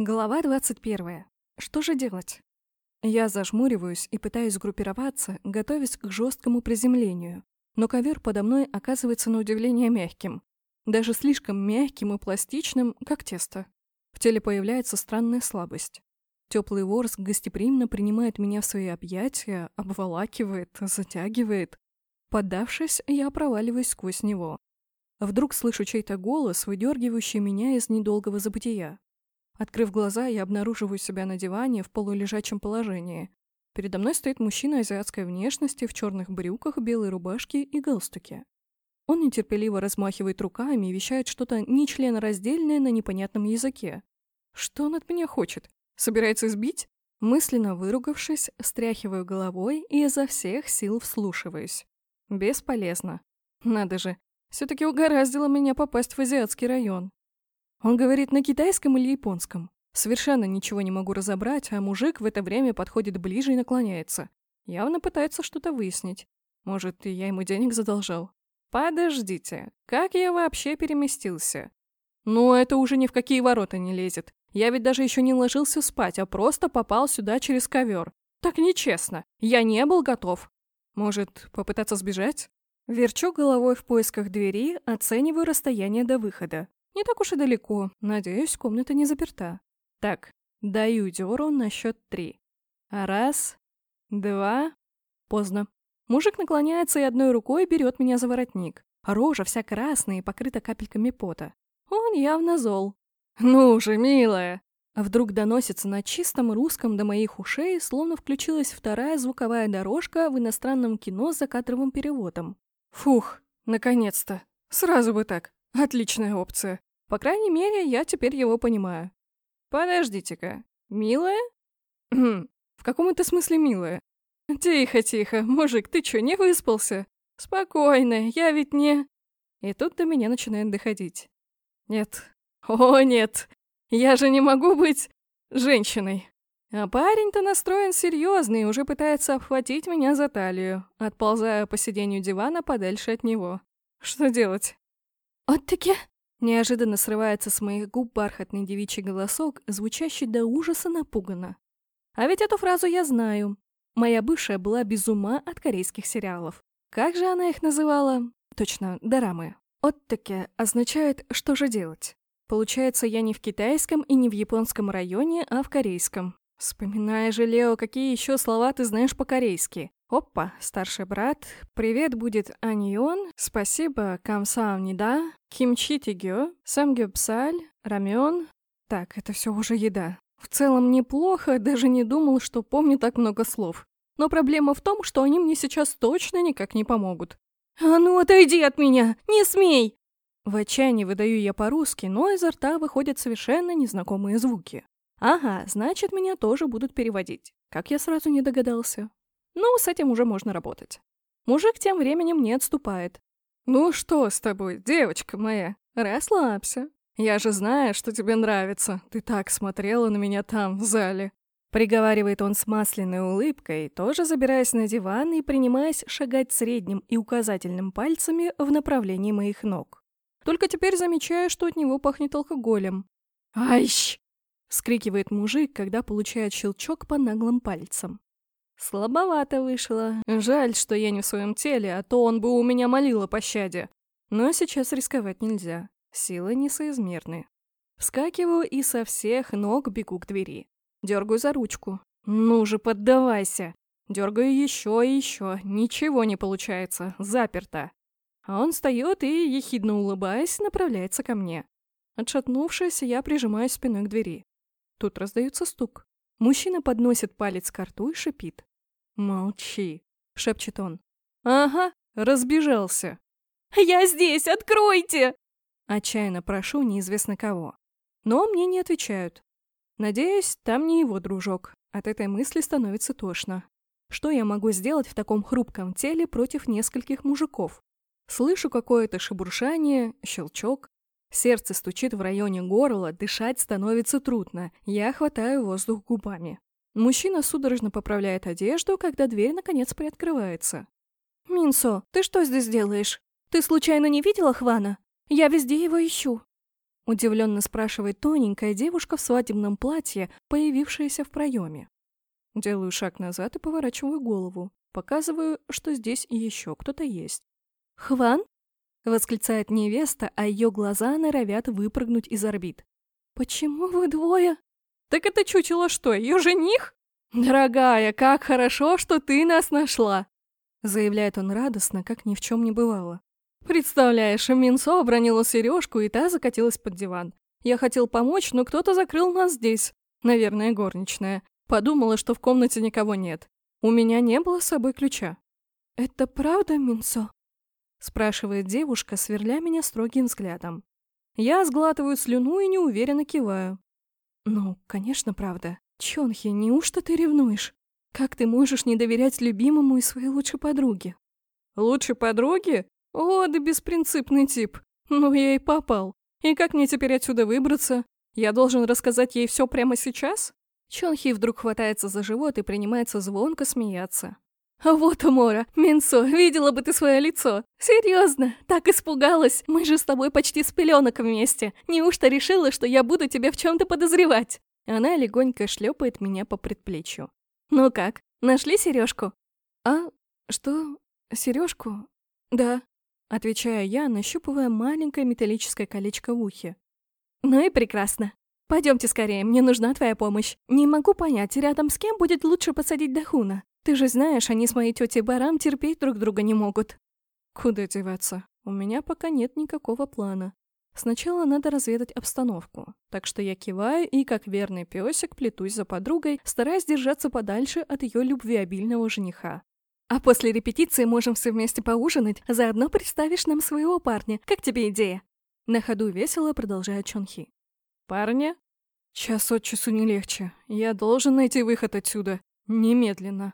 Глава 21. Что же делать? Я зажмуриваюсь и пытаюсь сгруппироваться, готовясь к жесткому приземлению. Но ковер подо мной оказывается на удивление мягким. Даже слишком мягким и пластичным, как тесто. В теле появляется странная слабость. Теплый ворс гостеприимно принимает меня в свои объятия, обволакивает, затягивает. Поддавшись, я проваливаюсь сквозь него. Вдруг слышу чей-то голос, выдергивающий меня из недолгого забытия. Открыв глаза, я обнаруживаю себя на диване в полулежачем положении. Передо мной стоит мужчина азиатской внешности в черных брюках, белой рубашке и галстуке. Он нетерпеливо размахивает руками и вещает что-то нечленораздельное на непонятном языке. Что он от меня хочет? Собирается избить? Мысленно выругавшись, стряхиваю головой и изо всех сил вслушиваюсь. Бесполезно. Надо же, все-таки угораздило меня попасть в азиатский район. Он говорит на китайском или японском. Совершенно ничего не могу разобрать, а мужик в это время подходит ближе и наклоняется. Явно пытается что-то выяснить. Может, я ему денег задолжал. Подождите, как я вообще переместился? Ну, это уже ни в какие ворота не лезет. Я ведь даже еще не ложился спать, а просто попал сюда через ковер. Так нечестно. Я не был готов. Может, попытаться сбежать? Верчу головой в поисках двери, оцениваю расстояние до выхода. Не так уж и далеко. Надеюсь, комната не заперта. Так, даю дёру на счет три. Раз, два... Поздно. Мужик наклоняется и одной рукой берет меня за воротник. Рожа вся красная и покрыта капельками пота. Он явно зол. «Ну же, милая!» Вдруг доносится на чистом русском до моих ушей, словно включилась вторая звуковая дорожка в иностранном кино с закадровым переводом. Фух, наконец-то. Сразу бы так. Отличная опция. По крайней мере, я теперь его понимаю. Подождите-ка. Милая? В каком это смысле милая? Тихо, тихо. Мужик, ты чё, не выспался? Спокойно, я ведь не... И тут до меня начинает доходить. Нет. О, нет. Я же не могу быть женщиной. А парень-то настроен серьезный и уже пытается обхватить меня за талию, отползая по сиденью дивана подальше от него. Что делать? «Вот-таки...» Неожиданно срывается с моих губ бархатный девичий голосок, звучащий до ужаса напуганно. А ведь эту фразу я знаю. Моя бывшая была без ума от корейских сериалов. Как же она их называла? Точно, дорамы. «Оттаки» означает «что же делать?». Получается, я не в китайском и не в японском районе, а в корейском. Вспоминая же, Лео, какие еще слова ты знаешь по-корейски? Опа, старший брат. Привет будет Аньон. Спасибо, камсаамнида. Кимчи тигё. Самгёпсаль. Рамен. Так, это все уже еда. В целом неплохо, даже не думал, что помню так много слов. Но проблема в том, что они мне сейчас точно никак не помогут. «А ну, отойди от меня! Не смей!» В отчаянии выдаю я по-русски, но изо рта выходят совершенно незнакомые звуки. Ага, значит, меня тоже будут переводить. Как я сразу не догадался. Ну, с этим уже можно работать. Мужик тем временем не отступает. «Ну что с тобой, девочка моя? Расслабься. Я же знаю, что тебе нравится. Ты так смотрела на меня там, в зале». Приговаривает он с масляной улыбкой, тоже забираясь на диван и принимаясь шагать средним и указательным пальцами в направлении моих ног. Только теперь замечаю, что от него пахнет алкоголем. «Айщ!» — вскрикивает мужик, когда получает щелчок по наглым пальцам. Слабовато вышло. Жаль, что я не в своем теле, а то он бы у меня молил о пощаде. Но сейчас рисковать нельзя. Силы несоизмерны. Вскакиваю и со всех ног бегу к двери. Дергаю за ручку. Ну же, поддавайся. Дергаю еще и еще. Ничего не получается. Заперто. А он встает и, ехидно улыбаясь, направляется ко мне. Отшатнувшись, я прижимаю спиной к двери. Тут раздается стук. Мужчина подносит палец к рту и шипит. «Молчи», — шепчет он. «Ага, разбежался». «Я здесь, откройте!» Отчаянно прошу неизвестно кого. Но мне не отвечают. Надеюсь, там не его дружок. От этой мысли становится тошно. Что я могу сделать в таком хрупком теле против нескольких мужиков? Слышу какое-то шебуршание, щелчок. Сердце стучит в районе горла, дышать становится трудно. Я хватаю воздух губами. Мужчина судорожно поправляет одежду, когда дверь наконец приоткрывается. «Минсо, ты что здесь делаешь? Ты случайно не видела Хвана? Я везде его ищу». Удивленно спрашивает тоненькая девушка в свадебном платье, появившаяся в проеме. Делаю шаг назад и поворачиваю голову. Показываю, что здесь еще кто-то есть. «Хван?» — восклицает невеста, а ее глаза норовят выпрыгнуть из орбит. «Почему вы двое?» «Так это чучело что, ее жених?» «Дорогая, как хорошо, что ты нас нашла!» Заявляет он радостно, как ни в чем не бывало. Представляешь, Минсо обронила сережку, и та закатилась под диван. Я хотел помочь, но кто-то закрыл нас здесь. Наверное, горничная. Подумала, что в комнате никого нет. У меня не было с собой ключа. «Это правда, Минсо?» Спрашивает девушка, сверля меня строгим взглядом. Я сглатываю слюну и неуверенно киваю. «Ну, конечно, правда. Чонхи, неужто ты ревнуешь? Как ты можешь не доверять любимому и своей лучшей подруге?» «Лучшей подруге? О, да беспринципный тип. Ну, я и попал. И как мне теперь отсюда выбраться? Я должен рассказать ей все прямо сейчас?» Чонхи вдруг хватается за живот и принимается звонко смеяться. «А вот умора! Минсо, видела бы ты свое лицо! Серьезно, так испугалась! Мы же с тобой почти с пеленок вместе! Неужто решила, что я буду тебя в чем-то подозревать?» Она легонько шлепает меня по предплечью. «Ну как, нашли сережку?» «А, что? Сережку? Да», — отвечаю я, нащупывая маленькое металлическое колечко в ухе. «Ну и прекрасно. Пойдемте скорее, мне нужна твоя помощь. Не могу понять, рядом с кем будет лучше посадить Дахуна. Ты же знаешь, они с моей тетей Барам терпеть друг друга не могут». «Куда деваться? У меня пока нет никакого плана. Сначала надо разведать обстановку, так что я киваю и, как верный песик, плетусь за подругой, стараясь держаться подальше от ее любвеобильного жениха. А после репетиции можем все вместе поужинать, заодно представишь нам своего парня. Как тебе идея?» На ходу весело продолжает Чонхи. «Парня? Час от часу не легче. Я должен найти выход отсюда. Немедленно».